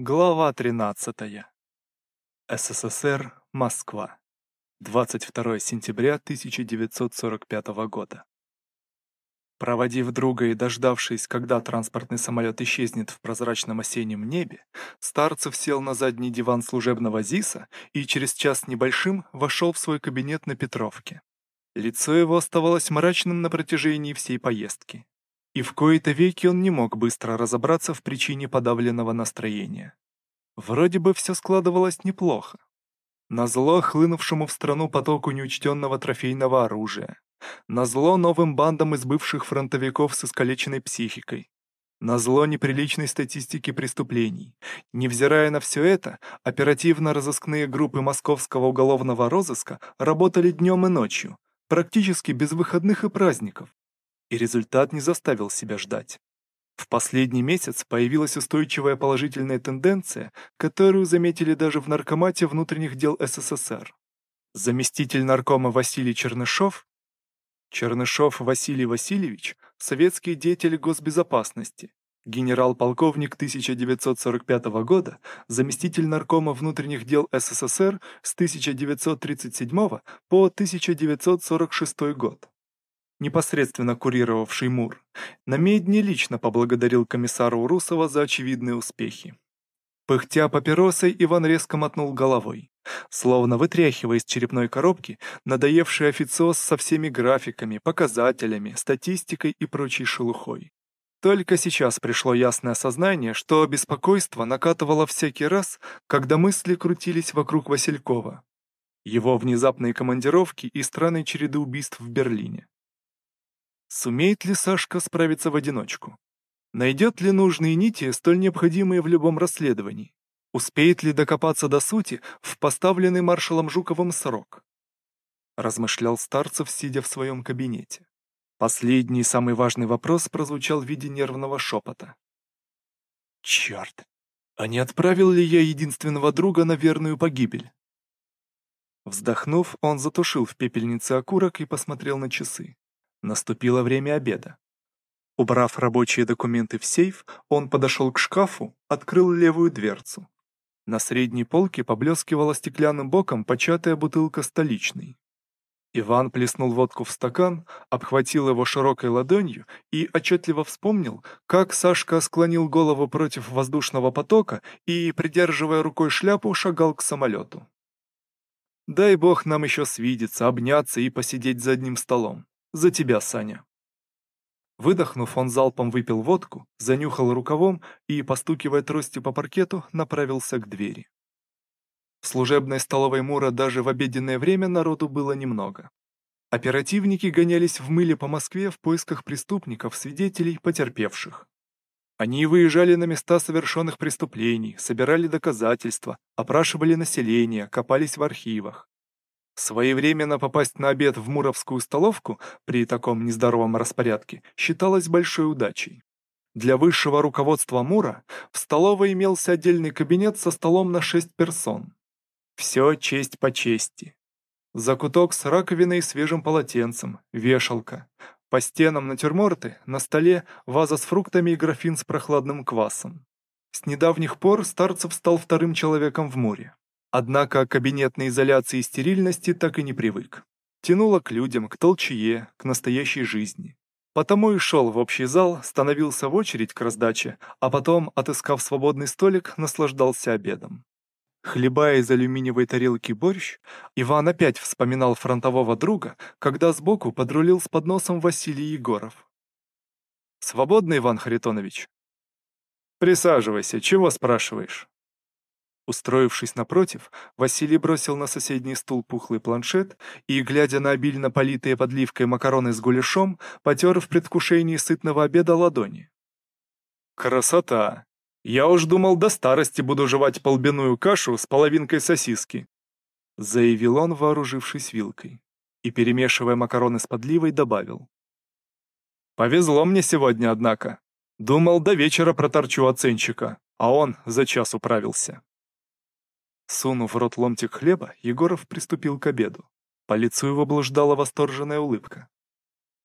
Глава 13. СССР, Москва. 22 сентября 1945 года. Проводив друга и дождавшись, когда транспортный самолет исчезнет в прозрачном осеннем небе, Старцев сел на задний диван служебного ЗИСа и через час небольшим вошел в свой кабинет на Петровке. Лицо его оставалось мрачным на протяжении всей поездки. И в кои-то веки он не мог быстро разобраться в причине подавленного настроения. Вроде бы все складывалось неплохо. Назло хлынувшему в страну потоку неучтенного трофейного оружия. Назло новым бандам из бывших фронтовиков с искалеченной психикой. Назло неприличной статистики преступлений. Невзирая на все это, оперативно-розыскные группы московского уголовного розыска работали днем и ночью, практически без выходных и праздников. И результат не заставил себя ждать. В последний месяц появилась устойчивая положительная тенденция, которую заметили даже в Наркомате внутренних дел СССР. Заместитель наркома Василий Чернышов Чернышов Василий Васильевич – советский деятель госбезопасности, генерал-полковник 1945 года, заместитель наркома внутренних дел СССР с 1937 по 1946 год непосредственно курировавший МУР, на медне лично поблагодарил комиссара Урусова за очевидные успехи. Пыхтя папиросой, Иван резко мотнул головой, словно вытряхивая из черепной коробки надоевший официоз со всеми графиками, показателями, статистикой и прочей шелухой. Только сейчас пришло ясное осознание, что беспокойство накатывало всякий раз, когда мысли крутились вокруг Василькова, его внезапные командировки и странной череды убийств в Берлине. Сумеет ли Сашка справиться в одиночку? Найдет ли нужные нити, столь необходимые в любом расследовании? Успеет ли докопаться до сути в поставленный маршалом Жуковым срок? Размышлял Старцев, сидя в своем кабинете. Последний самый важный вопрос прозвучал в виде нервного шепота. «Черт! А не отправил ли я единственного друга на верную погибель?» Вздохнув, он затушил в пепельнице окурок и посмотрел на часы. Наступило время обеда. Убрав рабочие документы в сейф, он подошел к шкафу, открыл левую дверцу. На средней полке поблескивала стеклянным боком початая бутылка столичной. Иван плеснул водку в стакан, обхватил его широкой ладонью и отчетливо вспомнил, как Сашка склонил голову против воздушного потока и, придерживая рукой шляпу, шагал к самолету. «Дай бог нам еще свидеться, обняться и посидеть за одним столом. За тебя, Саня. Выдохнув, он залпом выпил водку, занюхал рукавом и, постукивая тростью по паркету, направился к двери. В служебной столовой Мура даже в обеденное время народу было немного. Оперативники гонялись в мыле по Москве в поисках преступников, свидетелей, потерпевших. Они выезжали на места совершенных преступлений, собирали доказательства, опрашивали население, копались в архивах. Своевременно попасть на обед в Муровскую столовку при таком нездоровом распорядке считалось большой удачей. Для высшего руководства Мура в столовой имелся отдельный кабинет со столом на шесть персон. Все честь по чести. Закуток с раковиной и свежим полотенцем, вешалка. По стенам натюрморты, на столе ваза с фруктами и графин с прохладным квасом. С недавних пор Старцев стал вторым человеком в Муре. Однако к кабинетной изоляции и стерильности так и не привык. Тянуло к людям, к толчее, к настоящей жизни. Потому и шел в общий зал, становился в очередь к раздаче, а потом, отыскав свободный столик, наслаждался обедом. Хлебая из алюминиевой тарелки борщ, Иван опять вспоминал фронтового друга, когда сбоку подрулил с подносом Василий Егоров. «Свободно, Иван Харитонович?» «Присаживайся, чего спрашиваешь?» Устроившись напротив, Василий бросил на соседний стул пухлый планшет и, глядя на обильно политые подливкой макароны с гуляшом, потер в предвкушении сытного обеда ладони. «Красота! Я уж думал, до старости буду жевать полбяную кашу с половинкой сосиски», заявил он, вооружившись вилкой, и, перемешивая макароны с подливой, добавил. «Повезло мне сегодня, однако. Думал, до вечера проторчу оценщика, а он за час управился». Сунув в рот ломтик хлеба, Егоров приступил к обеду. По лицу его блуждала восторженная улыбка.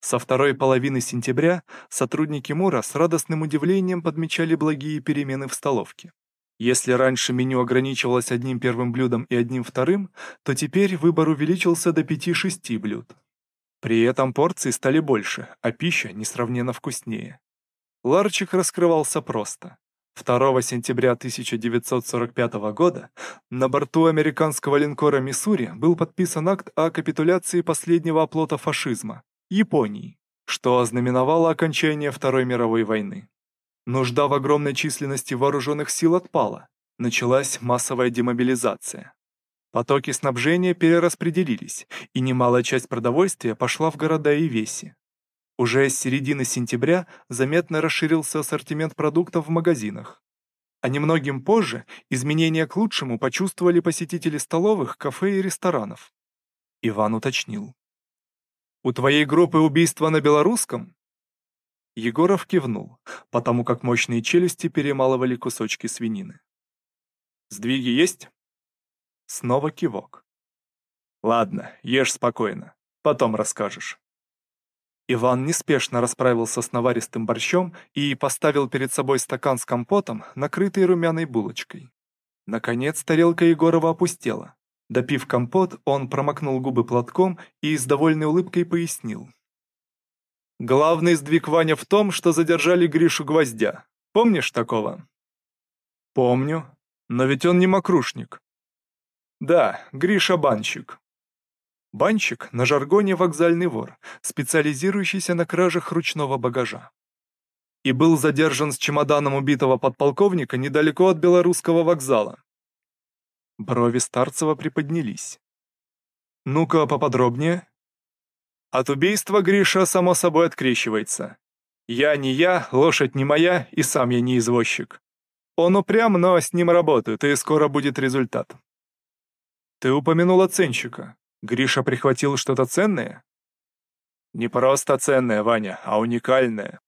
Со второй половины сентября сотрудники МУРа с радостным удивлением подмечали благие перемены в столовке. Если раньше меню ограничивалось одним первым блюдом и одним вторым, то теперь выбор увеличился до 5-6 блюд. При этом порции стали больше, а пища несравненно вкуснее. Ларчик раскрывался просто. 2 сентября 1945 года на борту американского линкора «Миссури» был подписан акт о капитуляции последнего оплота фашизма – Японии, что ознаменовало окончание Второй мировой войны. Нужда в огромной численности вооруженных сил отпала, началась массовая демобилизация. Потоки снабжения перераспределились, и немалая часть продовольствия пошла в города и веси. Уже с середины сентября заметно расширился ассортимент продуктов в магазинах. А немногим позже изменения к лучшему почувствовали посетители столовых, кафе и ресторанов. Иван уточнил. «У твоей группы убийства на белорусском?» Егоров кивнул, потому как мощные челюсти перемалывали кусочки свинины. «Сдвиги есть?» Снова кивок. «Ладно, ешь спокойно, потом расскажешь». Иван неспешно расправился с наваристым борщом и поставил перед собой стакан с компотом, накрытый румяной булочкой. Наконец тарелка Егорова опустела. Допив компот, он промокнул губы платком и с довольной улыбкой пояснил. «Главный сдвиг Ваня в том, что задержали Гришу Гвоздя. Помнишь такого?» «Помню. Но ведь он не мокрушник». «Да, Гриша банщик. Банщик на жаргоне вокзальный вор, специализирующийся на кражах ручного багажа. И был задержан с чемоданом убитого подполковника недалеко от белорусского вокзала. Брови Старцева приподнялись. «Ну-ка, поподробнее». От убийства Гриша, само собой, открещивается. Я не я, лошадь не моя, и сам я не извозчик. Он упрям, но с ним работают, и скоро будет результат. Ты упомянул оценщика. Гриша прихватил что-то ценное? Не просто ценное, Ваня, а уникальное.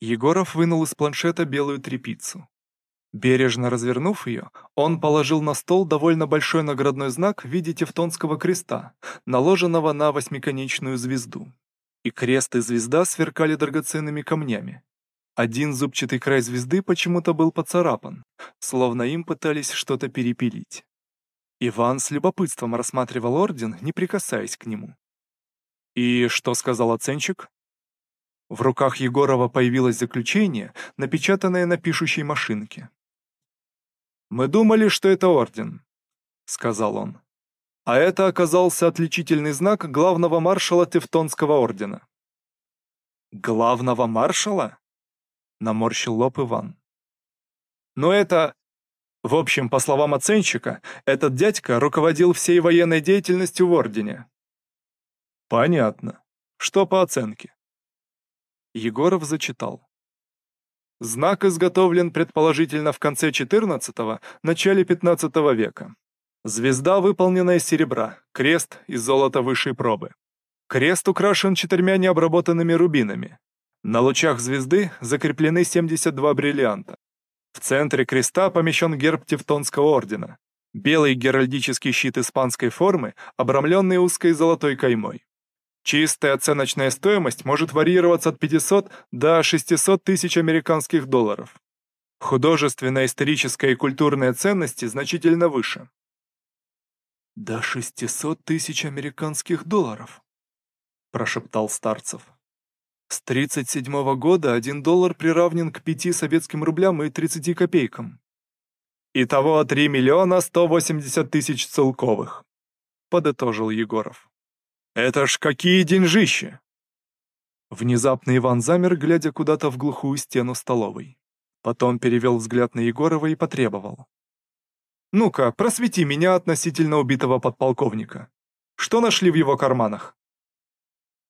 Егоров вынул из планшета белую трепицу. Бережно развернув ее, он положил на стол довольно большой наградной знак в виде тевтонского креста, наложенного на восьмиконечную звезду. И крест и звезда сверкали драгоценными камнями. Один зубчатый край звезды почему-то был поцарапан, словно им пытались что-то перепилить. Иван с любопытством рассматривал орден, не прикасаясь к нему. «И что сказал оценщик?» В руках Егорова появилось заключение, напечатанное на пишущей машинке. «Мы думали, что это орден», — сказал он. «А это оказался отличительный знак главного маршала Тевтонского ордена». «Главного маршала?» — наморщил лоб Иван. «Но это в общем, по словам оценщика, этот дядька руководил всей военной деятельностью в Ордене. Понятно. Что по оценке? Егоров зачитал. Знак изготовлен предположительно в конце XIV – начале XV века. Звезда выполнена из серебра, крест из золота высшей пробы. Крест украшен четырьмя необработанными рубинами. На лучах звезды закреплены 72 бриллианта. В центре креста помещен герб Тевтонского ордена. Белый геральдический щит испанской формы, обрамленный узкой золотой каймой. Чистая оценочная стоимость может варьироваться от 500 до 600 тысяч американских долларов. Художественная, историческая и культурная ценности значительно выше. «До 600 тысяч американских долларов», – прошептал Старцев. С 1937 года один доллар приравнен к 5 советским рублям и 30 копейкам. Итого 3 миллиона 180 тысяч целковых, подытожил Егоров. Это ж какие деньжищи! Внезапно Иван замер, глядя куда-то в глухую стену столовой. Потом перевел взгляд на Егорова и потребовал. «Ну-ка, просвети меня относительно убитого подполковника. Что нашли в его карманах?»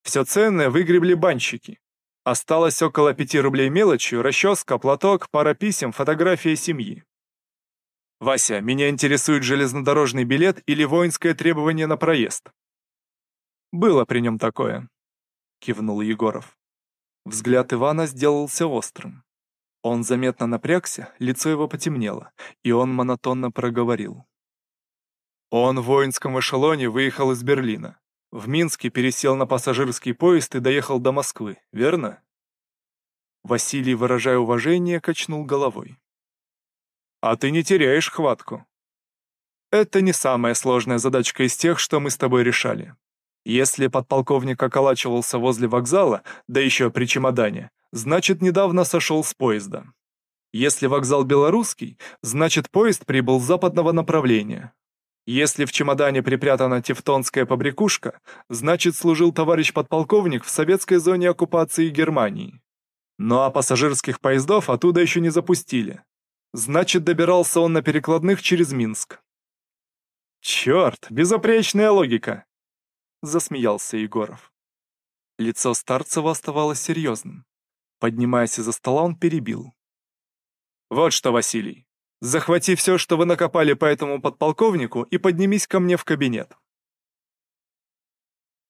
Все ценное выгребли банщики. Осталось около пяти рублей мелочью, расческа, платок, пара писем, фотография семьи. «Вася, меня интересует железнодорожный билет или воинское требование на проезд». «Было при нем такое», — кивнул Егоров. Взгляд Ивана сделался острым. Он заметно напрягся, лицо его потемнело, и он монотонно проговорил. Он в воинском эшелоне выехал из Берлина. В Минске пересел на пассажирский поезд и доехал до Москвы, верно? Василий, выражая уважение, качнул головой. а ты не теряешь хватку. Это не самая сложная задачка из тех, что мы с тобой решали. Если подполковник околачивался возле вокзала, да еще при чемодане, значит, недавно сошел с поезда. Если вокзал белорусский, значит, поезд прибыл с западного направления. Если в чемодане припрятана тевтонская побрякушка, значит, служил товарищ подполковник в советской зоне оккупации Германии. Ну а пассажирских поездов оттуда еще не запустили. Значит, добирался он на перекладных через Минск. «Черт, безупречная логика!» засмеялся Егоров. Лицо Старцева оставалось серьезным. Поднимаясь из-за стола, он перебил. «Вот что, Василий, захвати все, что вы накопали по этому подполковнику, и поднимись ко мне в кабинет.